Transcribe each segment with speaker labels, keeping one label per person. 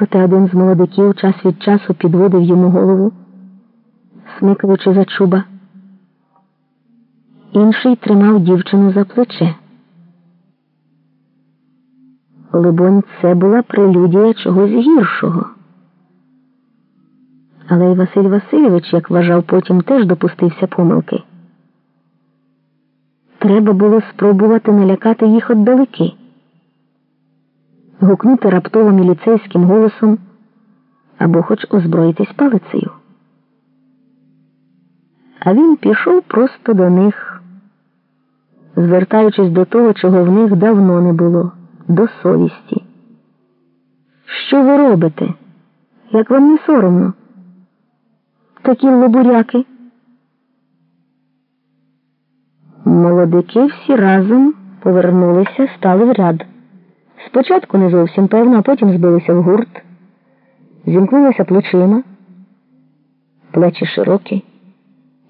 Speaker 1: Проте один з молодиків час від часу підводив йому голову, смикаючи за чуба. Інший тримав дівчину за плече. Либонь, це була прелюдія чогось гіршого. Але й Василь Васильович, як вважав, потім теж допустився помилки. Треба було спробувати налякати їх отдалеки, гукнути раптово міліцейським голосом або хоч озброїтись палицею. А він пішов просто до них, звертаючись до того, чого в них давно не було, до совісті. Що ви робите? Як вам не соромно? Такі лобуряки. Молодики всі разом повернулися, стали в ряд. Спочатку не зовсім певно, а потім збилися в гурт, зімкнулися плечима, плечі широкі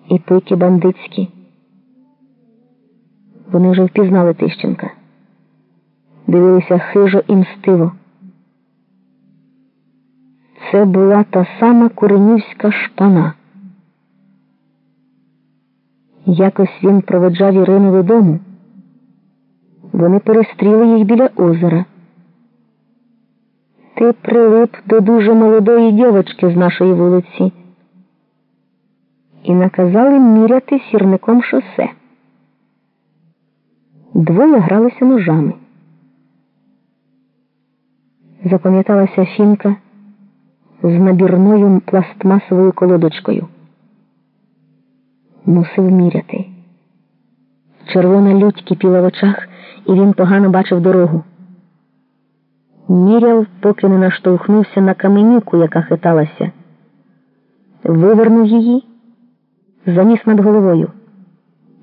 Speaker 1: і пики бандитські. Вони вже впізнали Тищенка, дивилися хижо і мстиво. Це була та сама куренівська шпана. Якось він проведжав Ірину додому. Вони перестріли їх біля озера. Ти прилип до дуже молодої дівочки з нашої вулиці і наказали міряти сірником шосе. Двоє гралися ножами. Запам'яталася фінка з набірною пластмасовою колодочкою. Мусив міряти. Червона лють кипіла в очах, і він погано бачив дорогу. Міряв, поки не наштовхнувся на каменюку, яка хиталася, вивернув її, заніс над головою.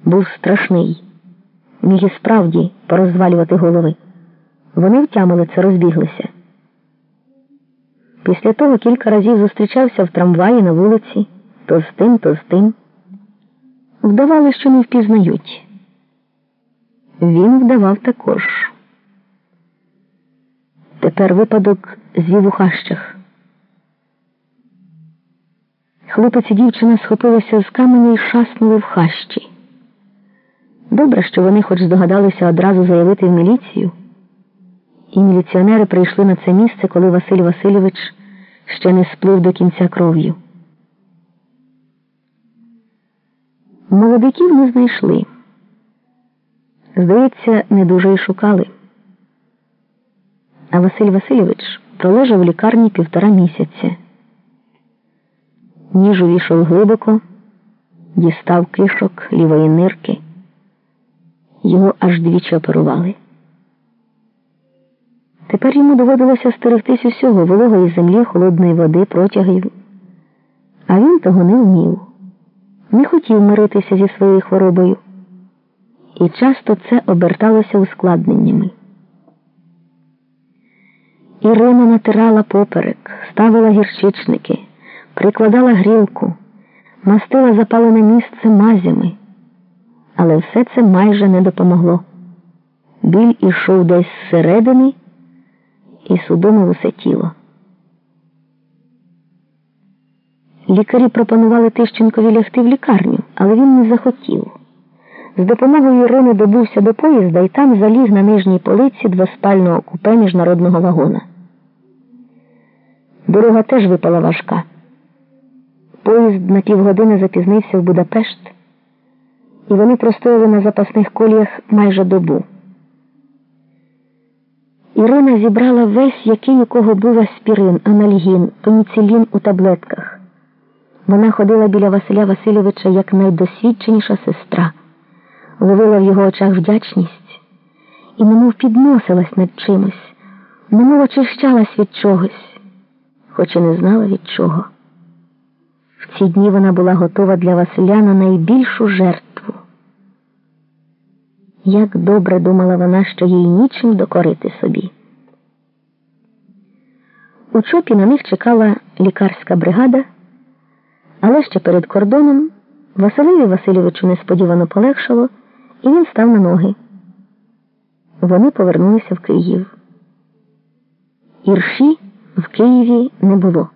Speaker 1: Був страшний, міг і справді порозвалювати голови. Вони втямили це, розбіглися. Після того кілька разів зустрічався в трамваї на вулиці, то з тим, то з тим. Вдавали, що не впізнають. Він вдавав також. Тепер випадок звів у хащах. Хлопець і дівчина схопилися з каменя і шаснули в хащі. Добре, що вони хоч здогадалися одразу заявити в міліцію, і міліціонери прийшли на це місце, коли Василь Васильович ще не сплив до кінця кров'ю. Молодиків не знайшли. Здається, не дуже й шукали. А Василь Васильович пролежав у лікарні півтора місяця. Ніж увійшов глибоко, дістав кишок лівої нирки. Його аж двічі оперували. Тепер йому доводилося стерегтись усього вологої землі, холодної води, протягів. А він того не вмів, не хотів миритися зі своєю хворобою. І часто це оберталося ускладненнями. Ірина натирала поперек, ставила гірчичники, прикладала грілку, мастила запалене місце мазями, але все це майже не допомогло. Біль ішов десь зсередини і судомив усе тіло. Лікарі пропонували Тищенкові лягти в лікарню, але він не захотів. З допомогою Ірини добувся до поїзда і там заліг на нижній полиці двоспального купе міжнародного вагона. Дорога теж випала важка. Поїзд на півгодини запізнився в Будапешт, і вони простояли на запасних коліях майже добу. Ірина зібрала весь, який у кого був аспірин, анальгін, пеніцилін у таблетках. Вона ходила біля Василя Васильовича як найдосвідченіша сестра, ловила в його очах вдячність і немов підносилась над чимось, немов очищалась від чогось, хоч і не знала від чого. В ці дні вона була готова для Василя на найбільшу жертву. Як добре думала вона, що їй нічим докорити собі. У чопі на них чекала лікарська бригада, але ще перед кордоном Василеві Васильовичу несподівано полегшало, і він став на ноги. Вони повернулися в Київ. Ірші в Києві не було.